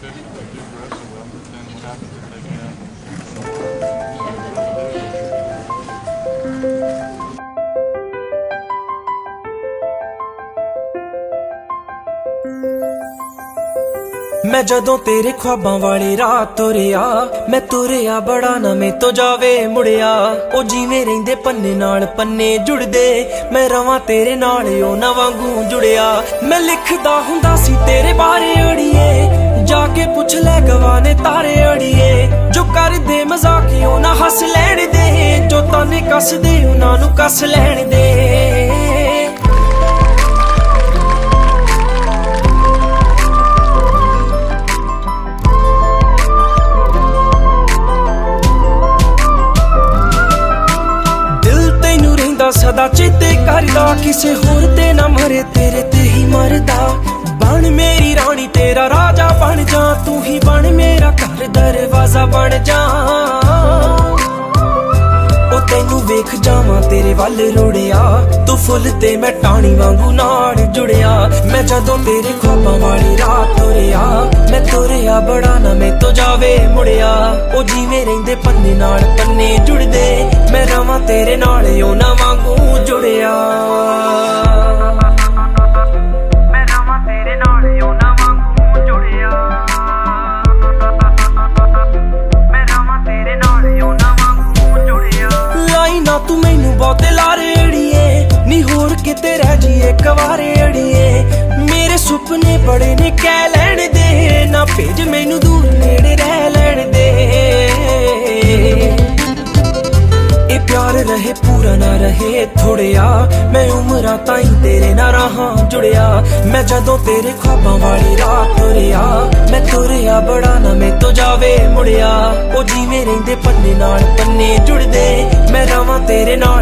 fish if they do wrestle them, but then what happens if they can't? ਮੈਂ ਜਦੋਂ ਤੇਰੇ ਖੁਆਬਾਂ ਵਾਲੇ ਰਾਹ ਤੁਰਿਆ ਮੈਂ ਤੁਰਿਆ ਬੜਾ ਨਵੇਂ ਤੋਂ ਜਾਵੇ ਮੁੜਿਆ ਉਹ ਜਿਵੇਂ ਰਹਿੰਦੇ ਪੰਨੇ ਨਾਲ ਪੰਨੇ ਜੁੜਦੇ ਮੈਂ ਰਵਾਂ ਤੇਰੇ ਨਾਲ ਉਹ ਨਾ ਵਾਂਗੂ ਜੁੜਿਆ ਮੈਂ ਲਿਖਦਾ ਹੁੰਦਾ ਸੀ ਤੇਰੇ ਬਾਰੇ ਅੜੀਏ ਪੁੱਛ ਲੈ ਗਵਾਨੇ ਤਾਰੇ ਅੜੀਏ। ਜੋ ਕਰਦੇ ਮਜ਼ਾਕ ਉਹ ਨਾ ਹੱਸ ਲੈਣ ਦੇ। ਜੋ ਤਾਨੇ ਕੱਸਦੇ ਉਹਨਾਂ ਨੂੰ ਕੱਸ ਲੈਣ ਦੇ। ਦਿਲ ਤੈਨੂੰ ਰਹਿੰਦਾ ਸਦਾ, ਚੇਤੇ ਕਰਦਾ, ਕਿਸੇ ਹੋਰ ਤੇ ਨਾ ਮਰੇ, ਤੇਰੇ ਤੇ ਹੀ ਮਰਦਾ। ਬਣ ਮੇਰੀ ਰਾਣੀ, ਤੇਰਾ ਦਰਵਾਜ਼ਾ ਬਣ ਜਾ। ਉਹ ਤੈਨੂੰ ਵੇਖ ਜਾਵਾਂ, ਤੇਰੇ ਵੱਲ ਰੁੜਿਆ। ਤੂੰ ਫੁੱਲ ਤੇ ਮੈਂ ਟਾਣੀ ਵਾਂਗੂ ਨਾਲ ਜੁੜਿਆ। ਮੈਂ ਜਦੋਂ ਤੇਰੇ ਖੁਆਬਾਂ ਵਾਲੀ ਰਾਤ ਤੁਰਿਆ, ਮੈਂ ਤੁਰਿਆ ਬੜਾ ਨਾ ਮੈਂ ਤੋਂ ਜਾਵੇ ਮੁੜਿਆ। ਉਹ ਜਿਵੇਂ ਰਹਿੰਦੇ ਪੰਨੇ ਨਾਲ ਪੰਨੇ ਜੁੜਦੇ, ਮੈਂ ਰਵਾਂ ਤੇਰੇ ਨਾਲ ਉਹਨਾਂ ਵਾਂਗੂ ਜੁੜਿਆ। ਸੁਪਨੇ ਬੜੇ ਨੇ ਕਹਿ ਲੈਣ ਦੇ, ਨਾ ਭੇਜ ਮੈਨੂੰ ਦੂਰ ਨੇੜੇ ਰਹਿ ਲੈਣ ਦੇ। ਇਹ ਪਿਆਰ ਰਹੇ, ਪੂਰਾ ਨਾ ਰਹੇ ਥੋੜਿਆ ਮੈਂ ਉਮਰਾਂ ਤਾਈਂ ਤੇਰੇ ਨਾਲ ਰਹਾ ਜੁੜਿਆ। ਮੈਂ ਜਦੋਂ ਤੇਰੇ ਖਾਬਾਂ ਵਾਲੀ ਰਾਤ ਤੁਰਿਆ, ਮੈਂ ਤੁਰਿਆ ਬੜਾ ਨਾ ਮੈਂ ਤੋਂ ਜਾਵੇ ਮੁੜਿਆ। ਉਹ ਜਿਵੇਂ ਰਹਿੰਦੇ ਪੰਨੇ ਨਾਲ ਪੰਨੇ ਜੁੜਦੇ, ਮੈਂ ਰਵਾਂ ਤੇਰੇ ਨਾਲ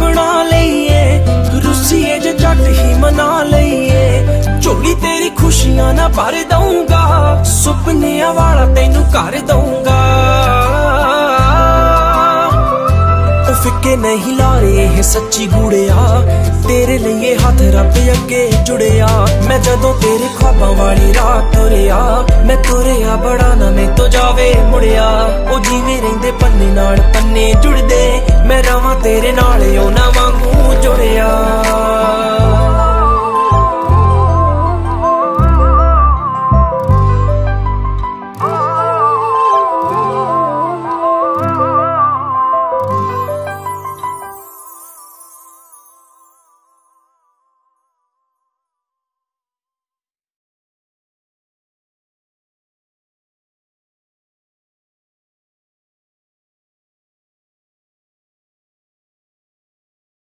ਬਣਾ ਲਈਏ। ਰੁੱਸੀਏ ਜੇ ਜੱਟ ਹੀ ਮਨਾ ਲਈਏ। ਝੋਲੀ ਤੇਰੀ ਖੁਸ਼ੀਆਂ ਨਾ ਭਰ ਦਊਂਗਾ। ਸੁਪਨਿਆਂ ਵਾਲਾ ਤੈਨੂੰ ਕਰ ਦਊਂਗਾ। ਫਿੱਕੇ ਨਹੀਂ ਲਾਰੇ, ਇਹ ਸੱਚੀ ਗੂੜਿਆ। ਤੇਰੇ ਲਈ ਇਹ ਹੱਥ ਰੱਬ ਅੱਗੇ ਜੁੜਿਆ। ਮੈਂ ਜਦੋਂ ਤੇਰੇ ਖੁਆਬਾਂ ਵਾਲੀ ਰਾਤ ਤੁਰਿਆ, ਮੈਂ ਤੁਰਿਆ ਬੜਾ ਨਾ ਮੈਂ ਤੋਂ ਜਾਵੇ ਮੁੜਿਆ। ਉਹ ਜਿਵੇਂ ਰਹਿੰਦੇ ਪੰਨੇ ਨਾਲ ਪੰਨੇ ਜੁੜੇ ਮੈਂ ਰਵਾਂ ਤੇਰੇ ਨਾਲ ਉਹਨਾਂ ਵਾਂਗੂ ਜੁੜਿਆ।